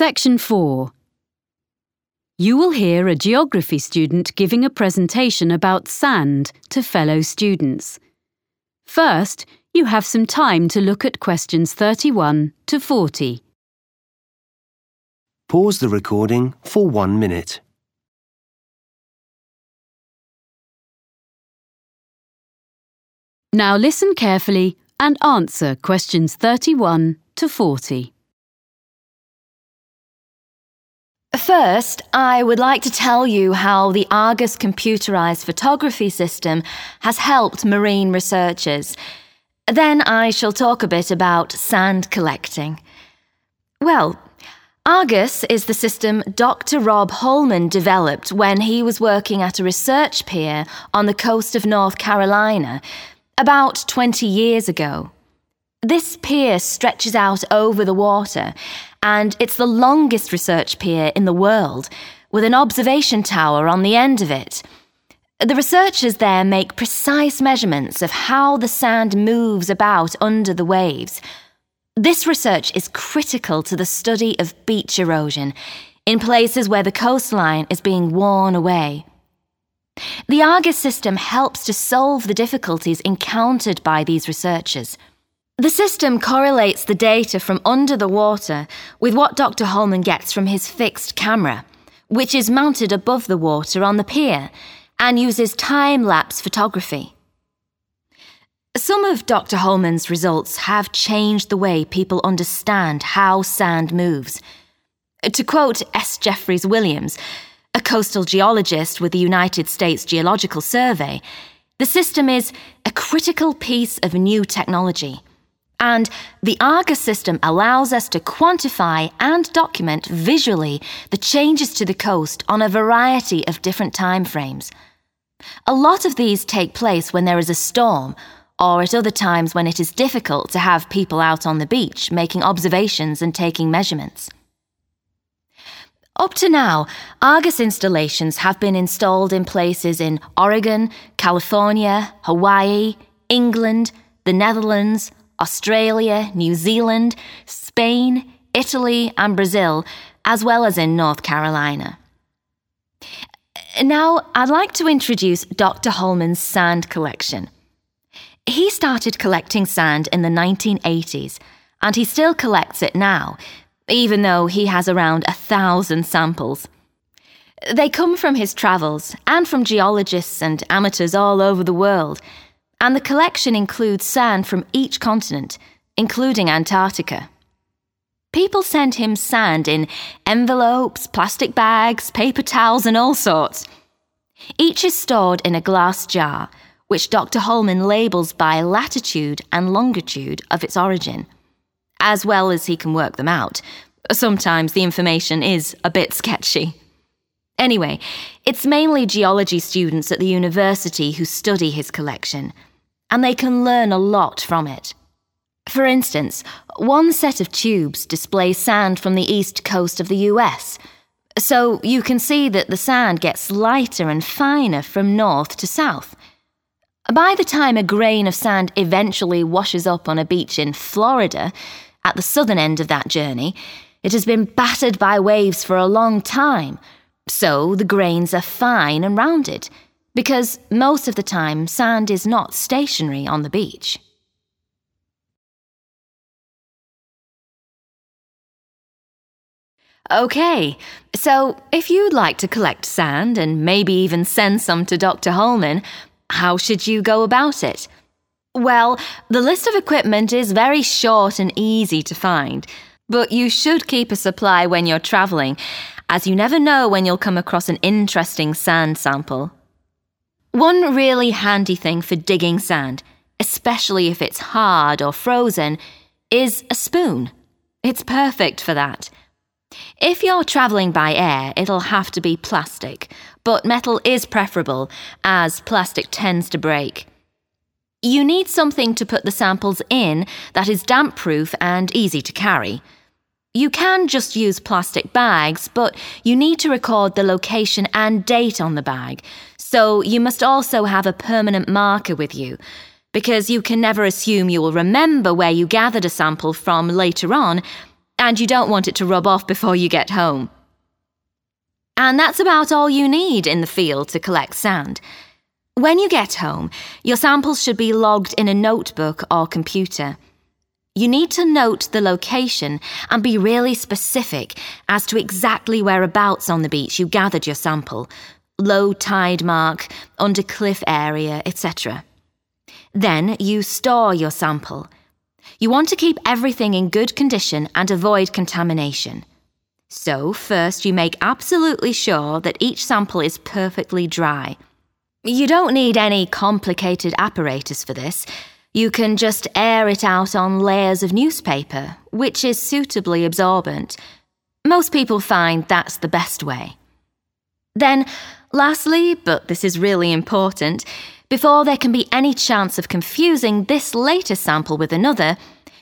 Section 4. You will hear a geography student giving a presentation about sand to fellow students. First, you have some time to look at questions 31 to 40. Pause the recording for one minute. Now listen carefully and answer questions 31 to 40. First, I would like to tell you how the Argus computerized photography system has helped marine researchers. Then I shall talk a bit about sand collecting. Well, Argus is the system Dr. Rob Holman developed when he was working at a research pier on the coast of North Carolina about 20 years ago. This pier stretches out over the water, and it's the longest research pier in the world, with an observation tower on the end of it. The researchers there make precise measurements of how the sand moves about under the waves. This research is critical to the study of beach erosion in places where the coastline is being worn away. The Argus system helps to solve the difficulties encountered by these researchers. The system correlates the data from under the water with what Dr. Holman gets from his fixed camera, which is mounted above the water on the pier and uses time lapse photography. Some of Dr. Holman's results have changed the way people understand how sand moves. To quote S. Jeffress Williams, a coastal geologist with the United States Geological Survey, the system is a critical piece of new technology. And the Argus system allows us to quantify and document visually the changes to the coast on a variety of different time frames. A lot of these take place when there is a storm, or at other times when it is difficult to have people out on the beach making observations and taking measurements. Up to now, Argus installations have been installed in places in Oregon, California, Hawaii, England, the Netherlands, Australia, New Zealand, Spain, Italy, and Brazil, as well as in North Carolina. Now, I'd like to introduce Dr. Holman's sand collection. He started collecting sand in the 1980s, and he still collects it now, even though he has around a thousand samples. They come from his travels and from geologists and amateurs all over the world and the collection includes sand from each continent, including Antarctica. People send him sand in envelopes, plastic bags, paper towels, and all sorts. Each is stored in a glass jar, which Dr. Holman labels by latitude and longitude of its origin, as well as he can work them out. Sometimes the information is a bit sketchy. Anyway, it's mainly geology students at the university who study his collection and they can learn a lot from it. For instance, one set of tubes displays sand from the east coast of the US, so you can see that the sand gets lighter and finer from north to south. By the time a grain of sand eventually washes up on a beach in Florida, at the southern end of that journey, it has been battered by waves for a long time, so the grains are fine and rounded because most of the time sand is not stationary on the beach. Okay, so if you'd like to collect sand and maybe even send some to Dr. Holman, how should you go about it? Well, the list of equipment is very short and easy to find, but you should keep a supply when you're travelling, as you never know when you'll come across an interesting sand sample. One really handy thing for digging sand, especially if it's hard or frozen, is a spoon. It's perfect for that. If you're travelling by air, it'll have to be plastic, but metal is preferable, as plastic tends to break. You need something to put the samples in that is damp proof and easy to carry. You can just use plastic bags, but you need to record the location and date on the bag so you must also have a permanent marker with you, because you can never assume you will remember where you gathered a sample from later on, and you don't want it to rub off before you get home. And that's about all you need in the field to collect sand. When you get home, your samples should be logged in a notebook or computer. You need to note the location and be really specific as to exactly whereabouts on the beach you gathered your sample low tide mark, under cliff area, etc. Then you store your sample. You want to keep everything in good condition and avoid contamination. So, first, you make absolutely sure that each sample is perfectly dry. You don't need any complicated apparatus for this. You can just air it out on layers of newspaper, which is suitably absorbent. Most people find that's the best way. Then, lastly, but this is really important, before there can be any chance of confusing this latest sample with another,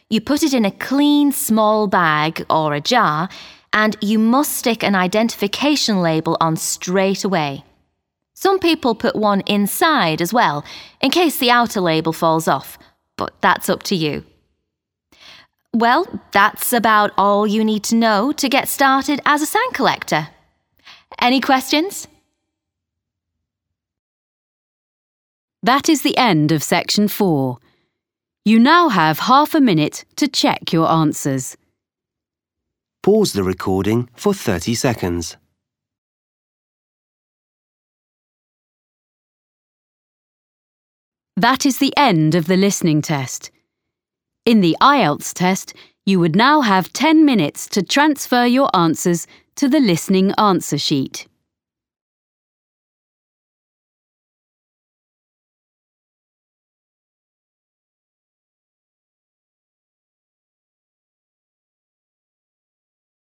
you put it in a clean small bag or a jar, and you must stick an identification label on straight away. Some people put one inside as well, in case the outer label falls off, but that's up to you. Well, that's about all you need to know to get started as a sand collector. Any questions? That is the end of section 4. You now have half a minute to check your answers. Pause the recording for 30 seconds. That is the end of the listening test. In the IELTS test, you would now have 10 minutes to transfer your answers to the listening answer sheet.